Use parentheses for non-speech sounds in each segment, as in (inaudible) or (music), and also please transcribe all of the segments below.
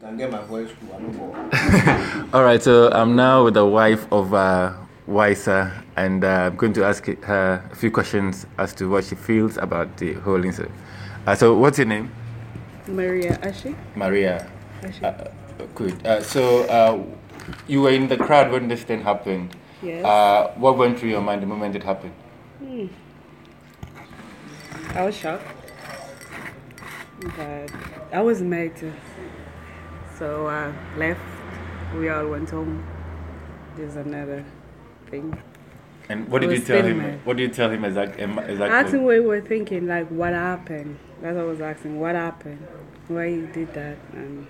Can get my voice to All right, so I'm now with the wife of uh, Wisa, and uh, I'm going to ask her a few questions as to what she feels about the whole incident. Uh, so, what's your name? Maria Ashi. Maria. Ashi. Uh, good. Uh, so, uh, you were in the crowd when this thing happened. Yes. Uh, what went through your mind the moment it happened? Hmm. I was shocked, but I was married too. So I left. We all went home. There's another thing. And what did you tell him? What did you tell him exactly? exactly? I asked him what he was thinking, like what happened. That's what I was asking. What happened? Why you did that? And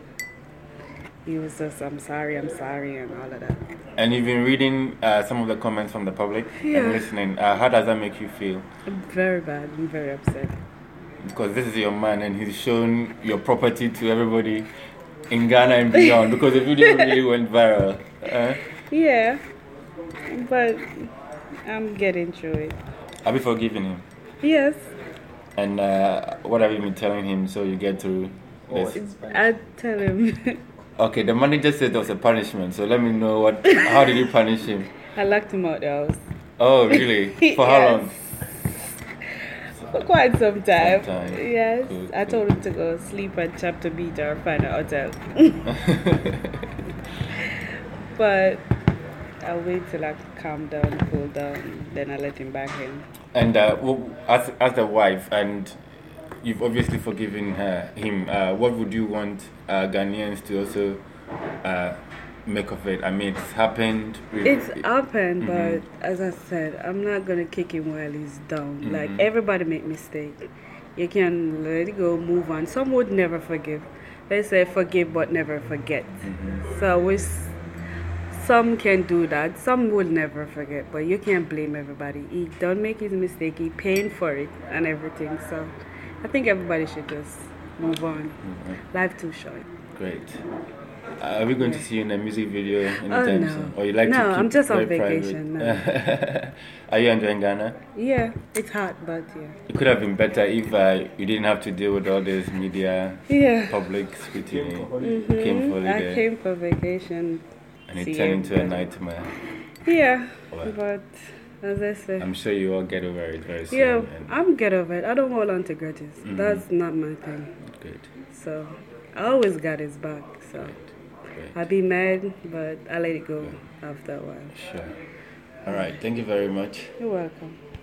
he was just, I'm sorry, I'm sorry, and all of that. And you've been reading uh, some of the comments from the public Yeah. and listening. Uh, how does that make you feel? I'm very bad. I'm very upset. Because this is your man and he's shown your property to everybody in Ghana and beyond (laughs) because the video really went viral. Uh, Yeah, but I'm getting through it. have you forgiven him? Yes, And uh, what have you been telling him so you get through this? I tell him (laughs) Okay, the manager said there was a punishment, so let me know what. How did you punish him? (laughs) I locked him out the house Oh, really? For how long? For (laughs) quite some time. Yes, I told him to go sleep at Chapter Beach or find a hotel. (laughs) but I wait till I calm down, cool down, then I let him back in. And uh, w- as as the wife, and you've obviously forgiven her, him. Uh, what would you want uh, Ghanaians to also uh, make of it? I mean, it's happened. It's happened, Mhm. but as I said, I'm not gonna kick him while he's down. Like Mhm. everybody make mistake. You can let it go, move on. Some would never forgive. They say forgive but never forget. Mhm. So we, some can do that. Some will never forget, but you can't blame everybody. He don't make his mistake. He paying for it and everything. So I think everybody should just move on. Mhm. Life too short. Great. Uh, are we going to see you in a music video anytime Oh, no. soon? Or you like to No, keep I'm just on private? vacation, no. (laughs) are you enjoying Ghana? Yeah, it's hot, but yeah. It could have been better if uh, you didn't have to deal with all this media, Yeah. public scrutiny. Mhm. Came for holiday. I came for vacation. and it turned into a nightmare. Yeah, Wow. but as I say, I'm sure you all get over it very soon. yeah, I'm get over it. I don't hold on to grudges. Mhm. That's not my thing. good. So I always got his back. So Great. I be mad, but I let it go after a while. Sure. All right. Thank you very much. You're welcome.